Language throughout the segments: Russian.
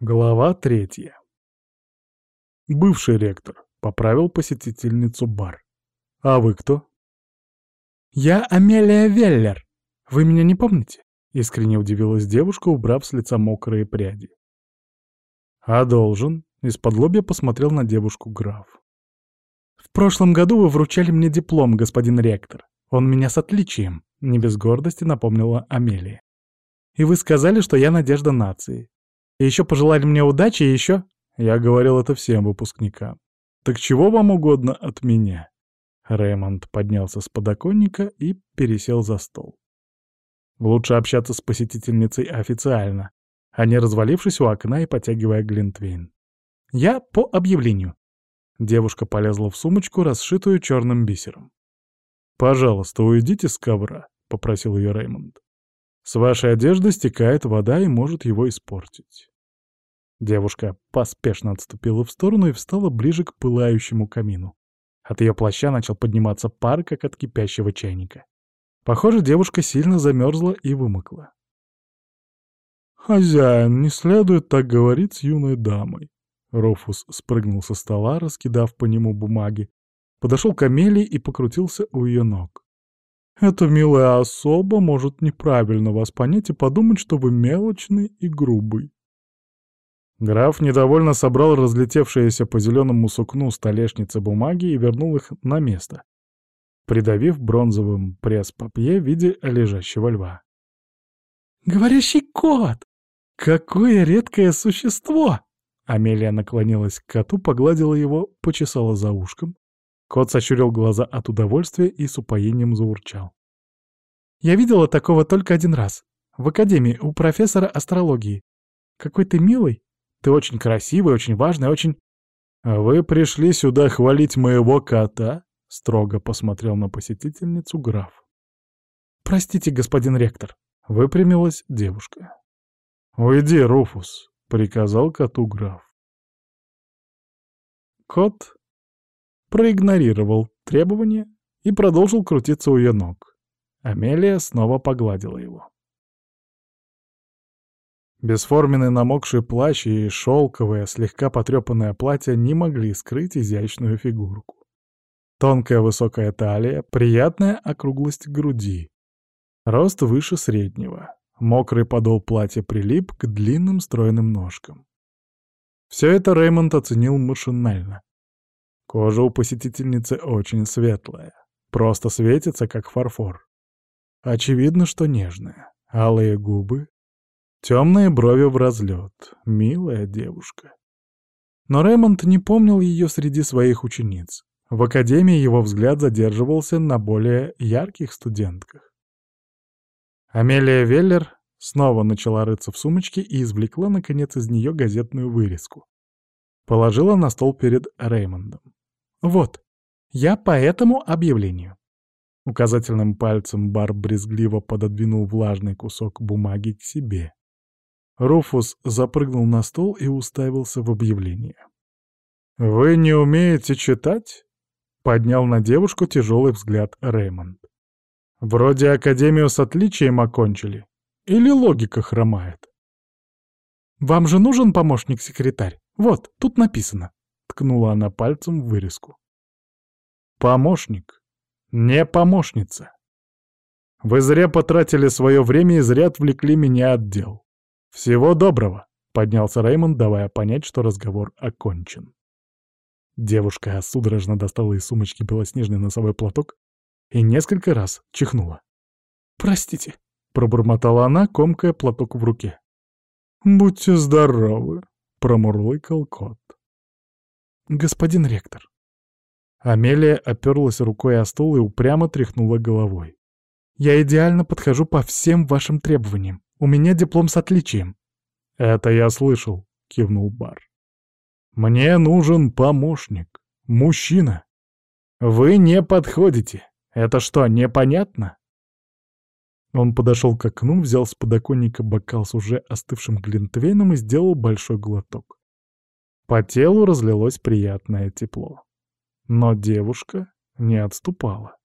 Глава третья. Бывший ректор поправил посетительницу бар. «А вы кто?» «Я Амелия Веллер. Вы меня не помните?» — искренне удивилась девушка, убрав с лица мокрые пряди. «А должен?» — из-под лобья посмотрел на девушку граф. «В прошлом году вы вручали мне диплом, господин ректор. Он меня с отличием», — не без гордости напомнила Амелия. «И вы сказали, что я надежда нации. И еще пожелали мне удачи, и еще...» Я говорил это всем выпускникам. «Так чего вам угодно от меня?» Рэймонд поднялся с подоконника и пересел за стол. Лучше общаться с посетительницей официально, а не развалившись у окна и потягивая глинтвейн. «Я по объявлению». Девушка полезла в сумочку, расшитую черным бисером. «Пожалуйста, уйдите с ковра», — попросил ее Рэймонд. С вашей одежды стекает вода и может его испортить. Девушка поспешно отступила в сторону и встала ближе к пылающему камину. От ее плаща начал подниматься пар, как от кипящего чайника. Похоже, девушка сильно замерзла и вымокла. «Хозяин, не следует так говорить с юной дамой». Руфус спрыгнул со стола, раскидав по нему бумаги, подошел к Амелии и покрутился у ее ног. Эта милая особа может неправильно вас понять и подумать, что вы мелочный и грубый. Граф недовольно собрал разлетевшиеся по зеленому сукну столешницы бумаги и вернул их на место, придавив бронзовым пресс-папье в виде лежащего льва. «Говорящий кот! Какое редкое существо!» Амелия наклонилась к коту, погладила его, почесала за ушком, Кот сощурил глаза от удовольствия и с упоением заурчал. «Я видела такого только один раз. В академии у профессора астрологии. Какой ты милый. Ты очень красивый, очень важный, очень...» «А вы пришли сюда хвалить моего кота?» — строго посмотрел на посетительницу граф. «Простите, господин ректор», — выпрямилась девушка. «Уйди, Руфус», — приказал коту граф. Кот проигнорировал требования и продолжил крутиться у ее ног. Амелия снова погладила его. Бесформенный намокший плащ и шелковое, слегка потрепанное платье не могли скрыть изящную фигурку. Тонкая высокая талия, приятная округлость груди. Рост выше среднего. Мокрый подол платья прилип к длинным стройным ножкам. Все это Реймонд оценил машинально. Кожа у посетительницы очень светлая, просто светится, как фарфор. Очевидно, что нежная. Алые губы, темные брови в разлет. Милая девушка. Но Рэймонд не помнил ее среди своих учениц. В академии его взгляд задерживался на более ярких студентках. Амелия Веллер снова начала рыться в сумочке и извлекла, наконец, из нее газетную вырезку. Положила на стол перед Реймондом. Вот, я по этому объявлению. Указательным пальцем Бар брезгливо пододвинул влажный кусок бумаги к себе. Руфус запрыгнул на стол и уставился в объявление. «Вы не умеете читать?» — поднял на девушку тяжелый взгляд Реймонд. «Вроде Академию с отличием окончили. Или логика хромает?» «Вам же нужен помощник-секретарь? Вот, тут написано». Ткнула она пальцем в вырезку. «Помощник. Не помощница. Вы зря потратили свое время и зря отвлекли меня от дел. Всего доброго!» — поднялся Реймонд, давая понять, что разговор окончен. Девушка судорожно достала из сумочки белоснежный носовой платок и несколько раз чихнула. «Простите», — пробормотала она, комкая платок в руке. «Будьте здоровы», — промурлыкал кот. «Господин ректор». Амелия оперлась рукой о стол и упрямо тряхнула головой. «Я идеально подхожу по всем вашим требованиям. У меня диплом с отличием». «Это я слышал», — кивнул Бар. «Мне нужен помощник. Мужчина. Вы не подходите. Это что, непонятно?» Он подошел к окну, взял с подоконника бокал с уже остывшим глинтвейном и сделал большой глоток. По телу разлилось приятное тепло. Но девушка не отступала.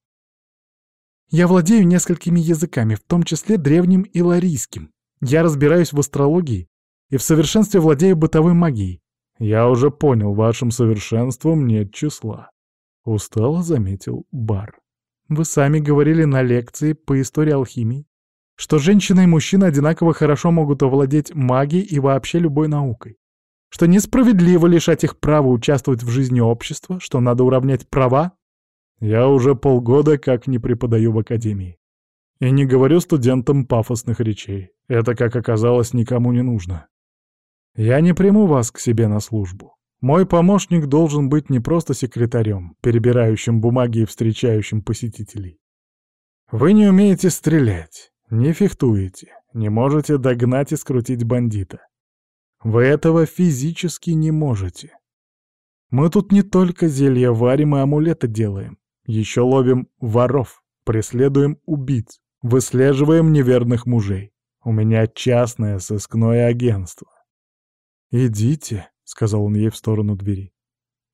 «Я владею несколькими языками, в том числе древним и ларийским. Я разбираюсь в астрологии и в совершенстве владею бытовой магией. Я уже понял, вашим совершенством нет числа. Устало заметил Бар. Вы сами говорили на лекции по истории алхимии, что женщина и мужчина одинаково хорошо могут овладеть магией и вообще любой наукой, что несправедливо лишать их права участвовать в жизни общества, что надо уравнять права. Я уже полгода как не преподаю в академии. И не говорю студентам пафосных речей. Это, как оказалось, никому не нужно. Я не приму вас к себе на службу. Мой помощник должен быть не просто секретарем, перебирающим бумаги и встречающим посетителей. Вы не умеете стрелять, не фехтуете, не можете догнать и скрутить бандита. Вы этого физически не можете. Мы тут не только зелья варим и амулеты делаем, еще ловим воров, преследуем убийц, выслеживаем неверных мужей. У меня частное сыскное агентство. «Идите», — сказал он ей в сторону двери.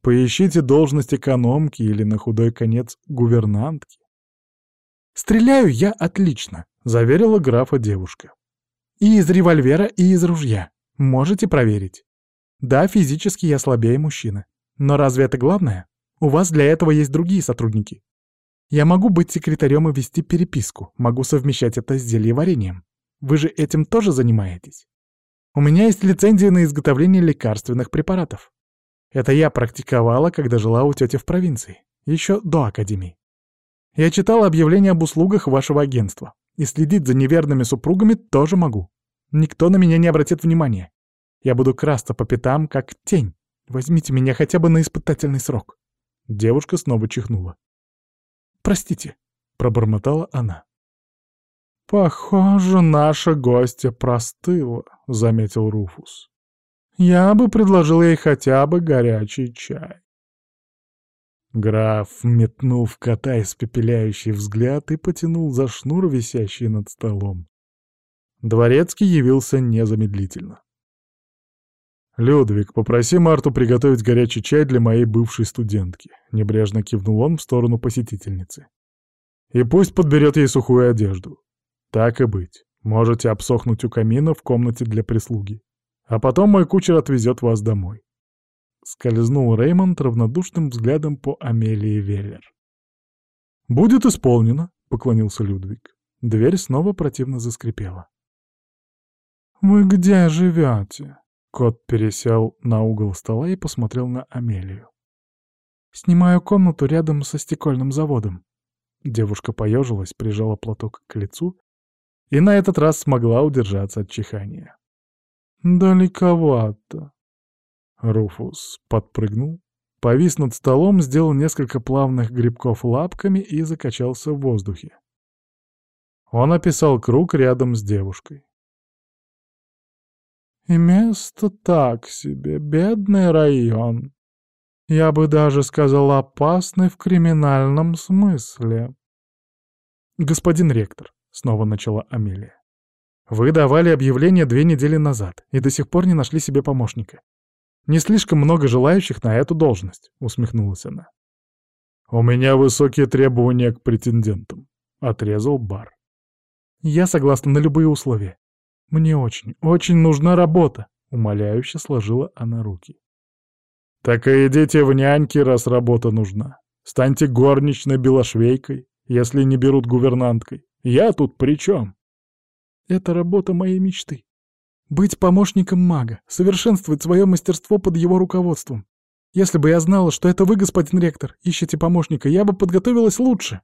«Поищите должность экономки или, на худой конец, гувернантки». «Стреляю я отлично», — заверила графа девушка. «И из револьвера, и из ружья. Можете проверить. Да, физически я слабее мужчины. Но разве это главное? У вас для этого есть другие сотрудники. Я могу быть секретарем и вести переписку, могу совмещать это с зельеварением. Вы же этим тоже занимаетесь?» У меня есть лицензия на изготовление лекарственных препаратов. Это я практиковала, когда жила у тети в провинции, еще до академии. Я читала объявления об услугах вашего агентства, и следить за неверными супругами тоже могу. Никто на меня не обратит внимания. Я буду красться по пятам, как тень. Возьмите меня хотя бы на испытательный срок». Девушка снова чихнула. «Простите», — пробормотала она. «Похоже, наша гостья простыла», — заметил Руфус. «Я бы предложил ей хотя бы горячий чай». Граф метнул в кота испепеляющий взгляд и потянул за шнур, висящий над столом. Дворецкий явился незамедлительно. «Людвиг, попроси Марту приготовить горячий чай для моей бывшей студентки», — небрежно кивнул он в сторону посетительницы. «И пусть подберет ей сухую одежду. Так и быть. Можете обсохнуть у камина в комнате для прислуги. А потом мой кучер отвезет вас домой. Скользнул Реймонд равнодушным взглядом по Амелии Веллер. «Будет исполнено», — поклонился Людвиг. Дверь снова противно заскрипела. «Вы где живете?» Кот пересел на угол стола и посмотрел на Амелию. «Снимаю комнату рядом со стекольным заводом». Девушка поежилась, прижала платок к лицу и на этот раз смогла удержаться от чихания. «Далековато». Руфус подпрыгнул, повис над столом, сделал несколько плавных грибков лапками и закачался в воздухе. Он описал круг рядом с девушкой. «И место так себе, бедный район. Я бы даже сказал, опасный в криминальном смысле». «Господин ректор, — снова начала Амелия. «Вы давали объявление две недели назад и до сих пор не нашли себе помощника. Не слишком много желающих на эту должность», — усмехнулась она. «У меня высокие требования к претендентам», — отрезал Бар. «Я согласна на любые условия. Мне очень, очень нужна работа», — умоляюще сложила она руки. «Так и идите в няньки, раз работа нужна. Станьте горничной белошвейкой, если не берут гувернанткой. Я тут при чем? Это работа моей мечты. Быть помощником мага, совершенствовать свое мастерство под его руководством. Если бы я знала, что это вы, господин ректор, ищете помощника, я бы подготовилась лучше.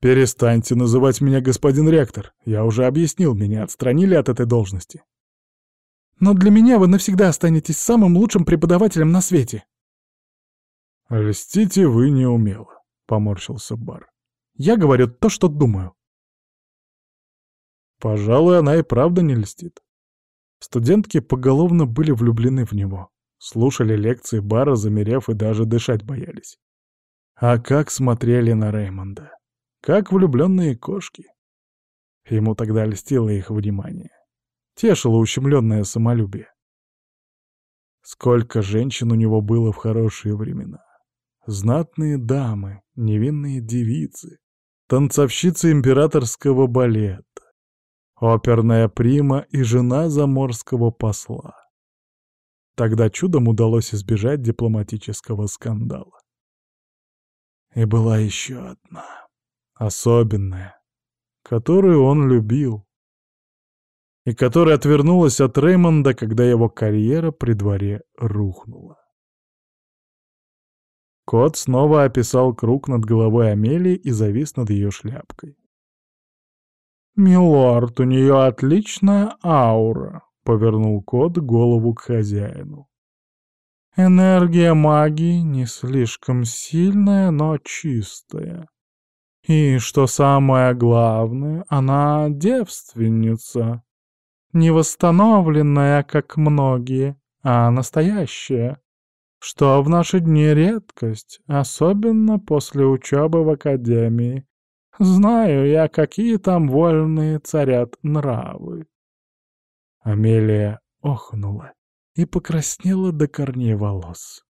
Перестаньте называть меня господин ректор. Я уже объяснил, меня отстранили от этой должности. Но для меня вы навсегда останетесь самым лучшим преподавателем на свете. «Льстите вы неумело», — поморщился Бар. «Я говорю то, что думаю. Пожалуй, она и правда не льстит. Студентки поголовно были влюблены в него. Слушали лекции бара, замерев и даже дышать боялись. А как смотрели на Реймонда. Как влюбленные кошки. Ему тогда льстило их внимание. Тешило ущемленное самолюбие. Сколько женщин у него было в хорошие времена. Знатные дамы, невинные девицы, танцовщицы императорского балета, оперная прима и жена заморского посла. Тогда чудом удалось избежать дипломатического скандала. И была еще одна, особенная, которую он любил, и которая отвернулась от Реймонда, когда его карьера при дворе рухнула. Кот снова описал круг над головой Амелии и завис над ее шляпкой. «Милорд, у нее отличная аура», — повернул кот голову к хозяину. «Энергия магии не слишком сильная, но чистая. И, что самое главное, она девственница. Не восстановленная, как многие, а настоящая что в наши дни редкость, особенно после учебы в академии. Знаю я, какие там вольные царят нравы. Амелия охнула и покраснела до корней волос.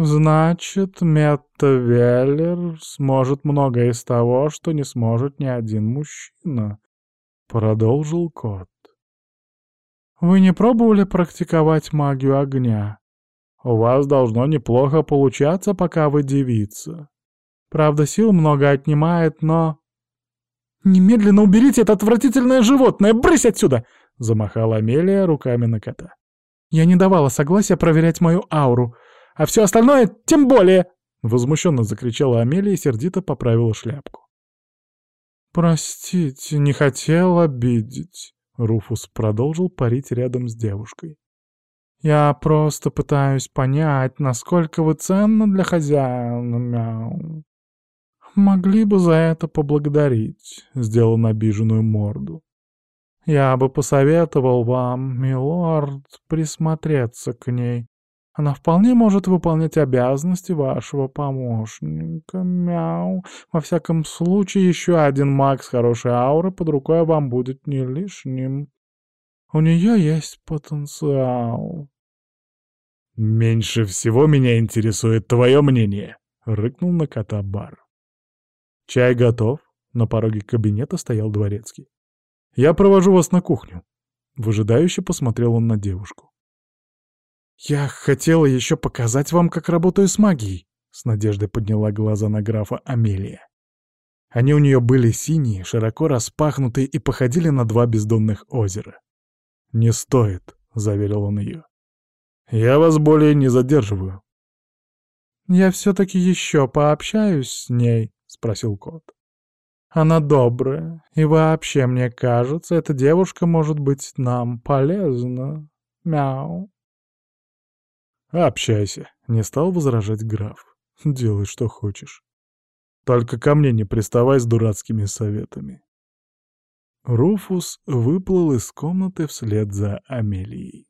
«Значит, Метта Веллер сможет многое из того, что не сможет ни один мужчина», — продолжил кот. «Вы не пробовали практиковать магию огня? У вас должно неплохо получаться, пока вы девица. Правда, сил много отнимает, но... «Немедленно уберите это отвратительное животное! Брысь отсюда!» — замахала Амелия руками на кота. «Я не давала согласия проверять мою ауру, а все остальное тем более!» Возмущенно закричала Амелия и сердито поправила шляпку. «Простите, не хотел обидеть», — Руфус продолжил парить рядом с девушкой. Я просто пытаюсь понять, насколько вы ценны для хозяина, мяу. Могли бы за это поблагодарить, сделал обиженную морду. Я бы посоветовал вам, милорд, присмотреться к ней. Она вполне может выполнять обязанности вашего помощника, мяу. Во всяком случае, еще один маг с хорошей аурой под рукой вам будет не лишним. У нее есть потенциал. «Меньше всего меня интересует твое мнение», — рыкнул на кота бар. «Чай готов?» — на пороге кабинета стоял дворецкий. «Я провожу вас на кухню». Выжидающе посмотрел он на девушку. «Я хотела еще показать вам, как работаю с магией», — с надеждой подняла глаза на графа Амелия. Они у нее были синие, широко распахнутые и походили на два бездонных озера. «Не стоит», — заверил он ее. «Я вас более не задерживаю». «Я все-таки еще пообщаюсь с ней?» — спросил кот. «Она добрая, и вообще, мне кажется, эта девушка может быть нам полезна. Мяу». «Общайся», — не стал возражать граф. «Делай, что хочешь. Только ко мне не приставай с дурацкими советами». Руфус выплыл из комнаты вслед за Амелией.